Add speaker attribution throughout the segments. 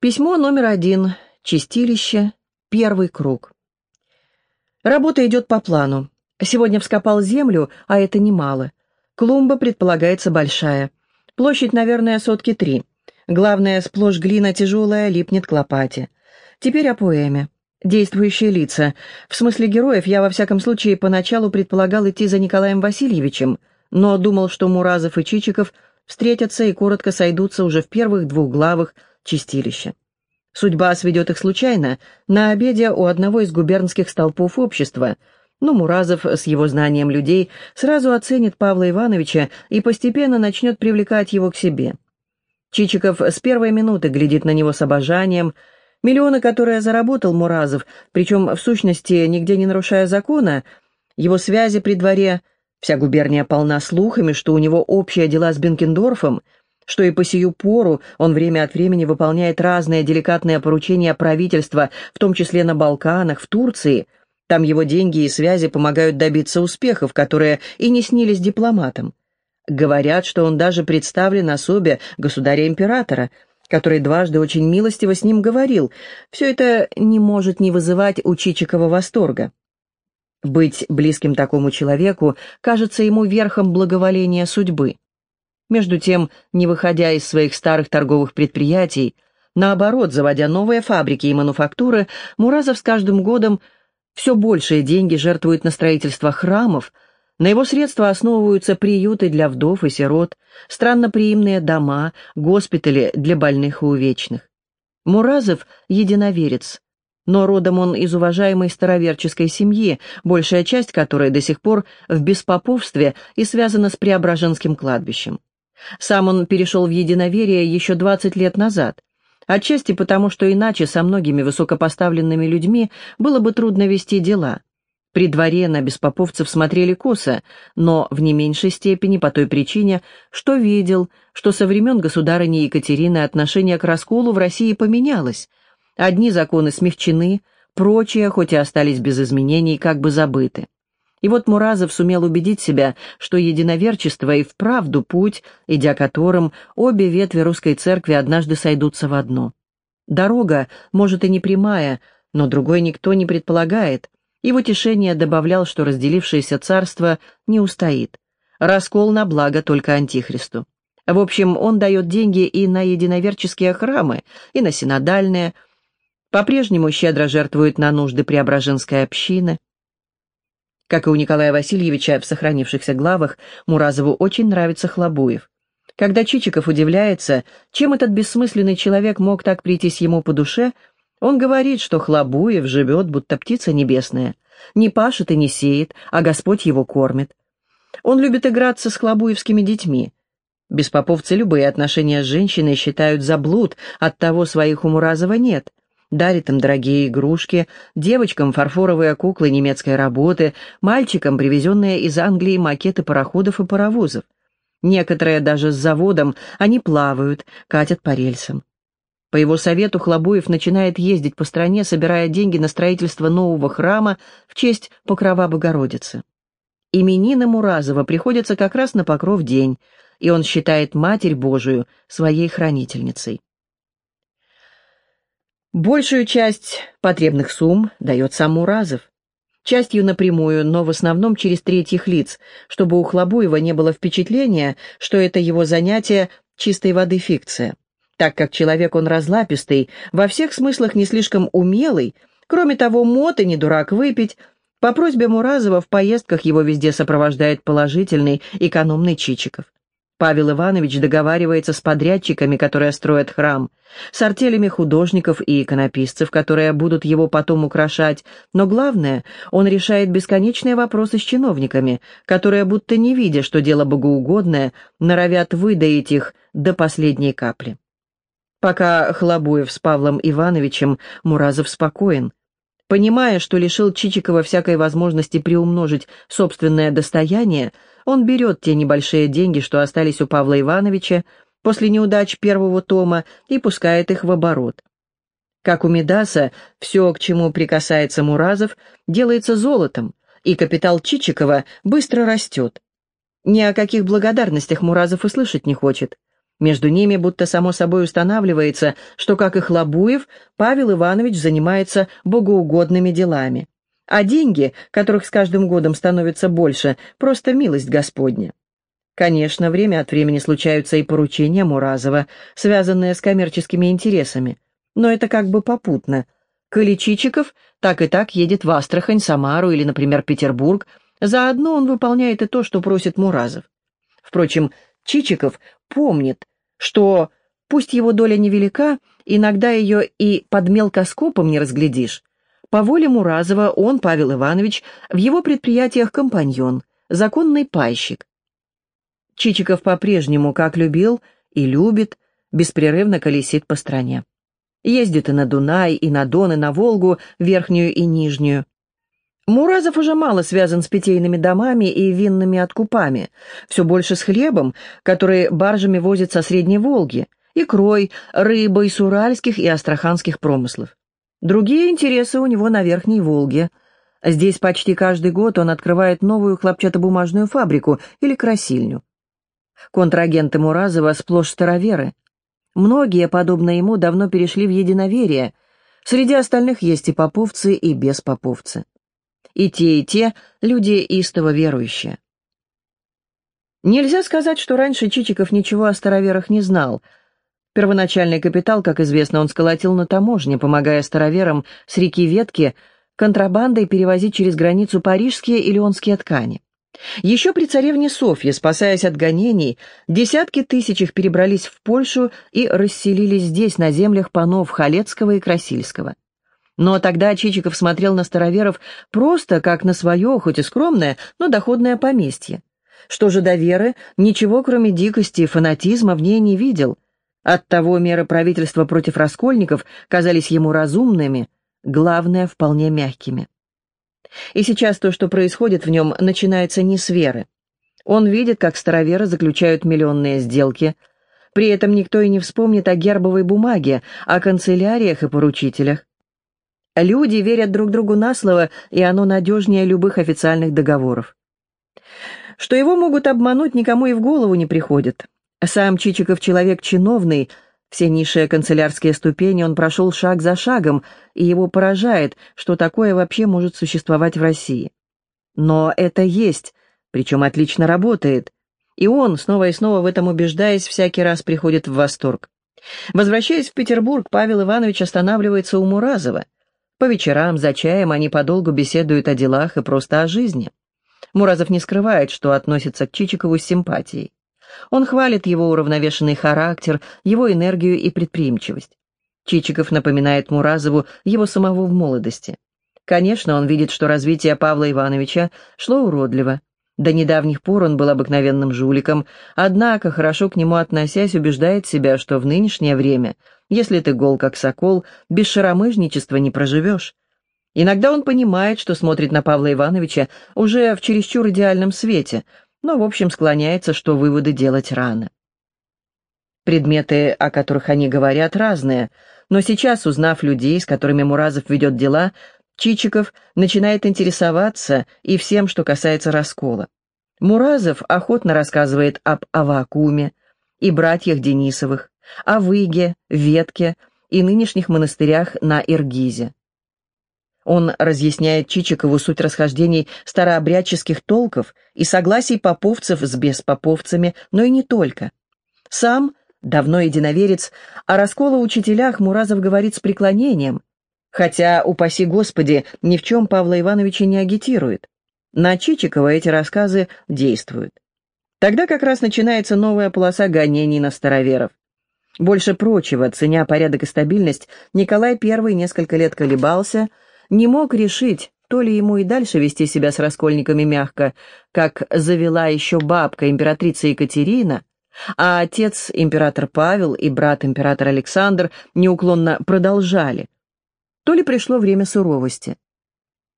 Speaker 1: Письмо номер один. Чистилище. Первый круг. Работа идет по плану. Сегодня вскопал землю, а это немало. Клумба предполагается большая. Площадь, наверное, сотки три. Главное, сплошь глина тяжелая, липнет к лопате. Теперь о поэме. Действующие лица. В смысле героев я во всяком случае поначалу предполагал идти за Николаем Васильевичем, но думал, что Муразов и Чичиков встретятся и коротко сойдутся уже в первых двух главах чистилища. Судьба сведет их случайно на обеде у одного из губернских столпов общества, но Муразов с его знанием людей сразу оценит Павла Ивановича и постепенно начнет привлекать его к себе. Чичиков с первой минуты глядит на него с обожанием. Миллионы, которые заработал Муразов, причем в сущности нигде не нарушая закона, его связи при дворе, вся губерния полна слухами, что у него общие дела с Бенкендорфом, что и по сию пору он время от времени выполняет разные деликатные поручения правительства, в том числе на Балканах, в Турции. Там его деньги и связи помогают добиться успехов, которые и не снились дипломатам. Говорят, что он даже представлен особе государя-императора, который дважды очень милостиво с ним говорил. Все это не может не вызывать у Чичикова восторга. Быть близким такому человеку кажется ему верхом благоволения судьбы. Между тем, не выходя из своих старых торговых предприятий, наоборот, заводя новые фабрики и мануфактуры, Муразов с каждым годом все большие деньги жертвует на строительство храмов – на его средства основываются приюты для вдов и сирот, странноприимные дома, госпитали для больных и увечных. Муразов – единоверец, но родом он из уважаемой староверческой семьи, большая часть которой до сих пор в беспоповстве и связана с Преображенским кладбищем. Сам он перешел в единоверие еще 20 лет назад, отчасти потому, что иначе со многими высокопоставленными людьми было бы трудно вести дела – при дворе на беспоповцев смотрели косо, но в не меньшей степени по той причине, что видел, что со времен государыни Екатерины отношение к расколу в России поменялось. Одни законы смягчены, прочие, хоть и остались без изменений, как бы забыты. И вот Муразов сумел убедить себя, что единоверчество и вправду путь, идя которым обе ветви русской церкви однажды сойдутся в одно. Дорога, может, и не прямая, но другой никто не предполагает, и в утешение добавлял, что разделившееся царство не устоит. Раскол на благо только Антихристу. В общем, он дает деньги и на единоверческие храмы, и на синодальные. По-прежнему щедро жертвует на нужды Преображенской общины. Как и у Николая Васильевича в сохранившихся главах, Муразову очень нравится Хлобуев. Когда Чичиков удивляется, чем этот бессмысленный человек мог так прийтись ему по душе, он говорит, что Хлобуев живет, будто птица небесная, не пашет и не сеет, а Господь его кормит. Он любит играться с хлобуевскими детьми. Беспоповцы любые отношения с женщиной считают за блуд, оттого своих у Муразова нет. Дарит им дорогие игрушки, девочкам фарфоровые куклы немецкой работы, мальчикам привезенные из Англии макеты пароходов и паровозов. Некоторые даже с заводом, они плавают, катят по рельсам. По его совету Хлобуев начинает ездить по стране, собирая деньги на строительство нового храма в честь Покрова Богородицы. Именины Муразова приходятся как раз на Покров день, и он считает Матерь Божию своей хранительницей. Большую часть потребных сумм дает сам Муразов. Частью напрямую, но в основном через третьих лиц, чтобы у Хлобуева не было впечатления, что это его занятие чистой воды фикция так как человек он разлапистый, во всех смыслах не слишком умелый, кроме того, мод и не дурак выпить. По просьбе Муразова в поездках его везде сопровождает положительный, экономный Чичиков. Павел Иванович договаривается с подрядчиками, которые строят храм, с артелями художников и иконописцев, которые будут его потом украшать, но главное, он решает бесконечные вопросы с чиновниками, которые, будто не видя, что дело богоугодное, норовят выдаить их до последней капли. Пока Хлобуев с Павлом Ивановичем, Муразов спокоен. Понимая, что лишил Чичикова всякой возможности приумножить собственное достояние, он берет те небольшие деньги, что остались у Павла Ивановича после неудач первого тома, и пускает их в оборот. Как у Медаса, все, к чему прикасается Муразов, делается золотом, и капитал Чичикова быстро растет. Ни о каких благодарностях Муразов и слышать не хочет. Между ними будто само собой устанавливается, что, как и Хлобуев, Павел Иванович занимается богоугодными делами. А деньги, которых с каждым годом становится больше, просто милость Господня. Конечно, время от времени случаются и поручения Муразова, связанные с коммерческими интересами. Но это как бы попутно. Коли Чичиков так и так едет в Астрахань, Самару или, например, Петербург, заодно он выполняет и то, что просит Муразов. Впрочем, Чичиков помнит, что, пусть его доля невелика, иногда ее и под мелкоскопом не разглядишь. По воле Муразова он, Павел Иванович, в его предприятиях компаньон, законный пайщик. Чичиков по-прежнему, как любил и любит, беспрерывно колесит по стране. Ездит и на Дунай, и на Дон, и на Волгу, верхнюю и нижнюю. Муразов уже мало связан с питейными домами и винными откупами, все больше с хлебом, который баржами возит со Средней Волги, икрой, рыбой с уральских и астраханских промыслов. Другие интересы у него на Верхней Волге. Здесь почти каждый год он открывает новую хлопчатобумажную фабрику или красильню. Контрагенты Муразова сплошь староверы. Многие, подобно ему, давно перешли в единоверие. Среди остальных есть и поповцы, и беспоповцы. И те, и те люди истово верующие. Нельзя сказать, что раньше Чичиков ничего о староверах не знал. Первоначальный капитал, как известно, он сколотил на таможне, помогая староверам с реки Ветки контрабандой перевозить через границу парижские и леонские ткани. Еще при царевне Софье, спасаясь от гонений, десятки тысяч их перебрались в Польшу и расселились здесь, на землях панов Халецкого и Красильского. Но тогда Чичиков смотрел на староверов просто как на свое, хоть и скромное, но доходное поместье. Что же до веры, ничего кроме дикости и фанатизма в ней не видел. Оттого меры правительства против раскольников казались ему разумными, главное, вполне мягкими. И сейчас то, что происходит в нем, начинается не с веры. Он видит, как староверы заключают миллионные сделки, при этом никто и не вспомнит о гербовой бумаге, о канцеляриях и поручителях. Люди верят друг другу на слово, и оно надежнее любых официальных договоров. Что его могут обмануть, никому и в голову не приходит. Сам Чичиков человек чиновный, все низшие канцелярские ступени он прошел шаг за шагом, и его поражает, что такое вообще может существовать в России. Но это есть, причем отлично работает. И он, снова и снова в этом убеждаясь, всякий раз приходит в восторг. Возвращаясь в Петербург, Павел Иванович останавливается у Муразова – по вечерам за чаем они подолгу беседуют о делах и просто о жизни. Муразов не скрывает, что относится к Чичикову с симпатией. Он хвалит его уравновешенный характер, его энергию и предприимчивость. Чичиков напоминает Муразову его самого в молодости. Конечно, он видит, что развитие Павла Ивановича шло уродливо. До недавних пор он был обыкновенным жуликом, однако, хорошо к нему относясь, убеждает себя, что в нынешнее время – если ты гол, как сокол, без шаромыжничества не проживешь. Иногда он понимает, что смотрит на Павла Ивановича уже в чересчур идеальном свете, но, в общем, склоняется, что выводы делать рано. Предметы, о которых они говорят, разные, но сейчас, узнав людей, с которыми Муразов ведет дела, Чичиков начинает интересоваться и всем, что касается раскола. Муразов охотно рассказывает об Авакуме и братьях Денисовых, о Выге, Ветке и нынешних монастырях на Иргизе. Он разъясняет Чичикову суть расхождений старообрядческих толков и согласий поповцев с беспоповцами, но и не только. Сам, давно единоверец, о расколоучителях Муразов говорит с преклонением, хотя, упаси Господи, ни в чем Павла Ивановича не агитирует. На Чичикова эти рассказы действуют. Тогда как раз начинается новая полоса гонений на староверов. Больше прочего, ценя порядок и стабильность, Николай I несколько лет колебался, не мог решить, то ли ему и дальше вести себя с раскольниками мягко, как завела еще бабка императрица Екатерина, а отец император Павел и брат император Александр неуклонно продолжали, то ли пришло время суровости.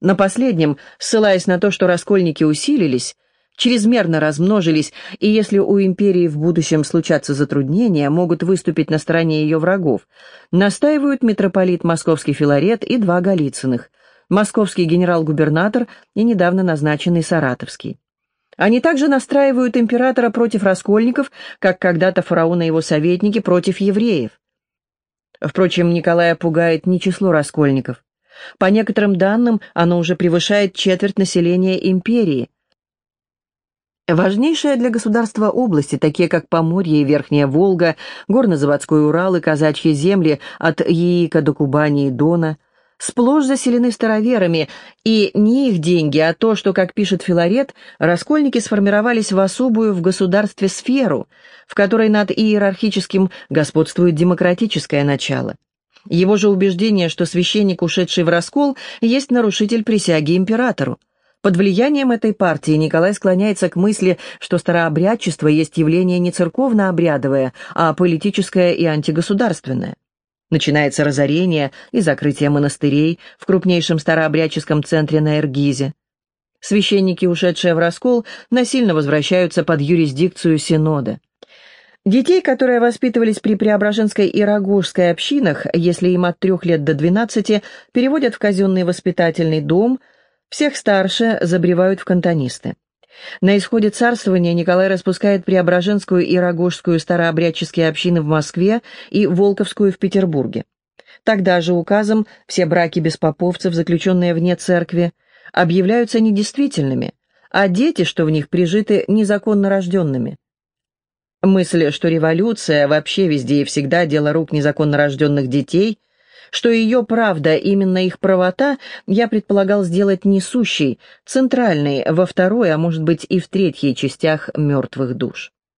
Speaker 1: На последнем, ссылаясь на то, что раскольники усилились, чрезмерно размножились, и если у империи в будущем случатся затруднения, могут выступить на стороне ее врагов, настаивают митрополит Московский Филарет и два Голицыных, московский генерал-губернатор и недавно назначенный Саратовский. Они также настраивают императора против раскольников, как когда-то фараон и его советники против евреев. Впрочем, Николая пугает не число раскольников. По некоторым данным, оно уже превышает четверть населения империи. Важнейшие для государства области, такие как Поморье и Верхняя Волга, Горно-Заводской Урал и Казачьи земли от Яика до Кубани и Дона – сплошь заселены староверами, и не их деньги, а то, что, как пишет Филарет, раскольники сформировались в особую в государстве сферу, в которой над иерархическим господствует демократическое начало. Его же убеждение, что священник, ушедший в раскол, есть нарушитель присяги императору. Под влиянием этой партии Николай склоняется к мысли, что старообрядчество есть явление не церковно-обрядовое, а политическое и антигосударственное. Начинается разорение и закрытие монастырей в крупнейшем старообрядческом центре на Эргизе. Священники, ушедшие в раскол, насильно возвращаются под юрисдикцию Синода. Детей, которые воспитывались при Преображенской и Рогожской общинах, если им от трех лет до двенадцати, переводят в казенный воспитательный дом, всех старше забревают в кантонисты. На исходе царствования Николай распускает Преображенскую и Рогожскую старообрядческие общины в Москве и Волковскую в Петербурге. Тогда же указом все браки беспоповцев, заключенные вне церкви, объявляются недействительными, а дети, что в них прижиты, незаконно рожденными. Мысль, что революция вообще везде и всегда дело рук незаконно рожденных детей – что ее правда, именно их правота, я предполагал сделать несущей, центральной во второй, а может быть и в третьей частях «Мертвых душ».